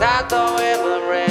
That the river ran.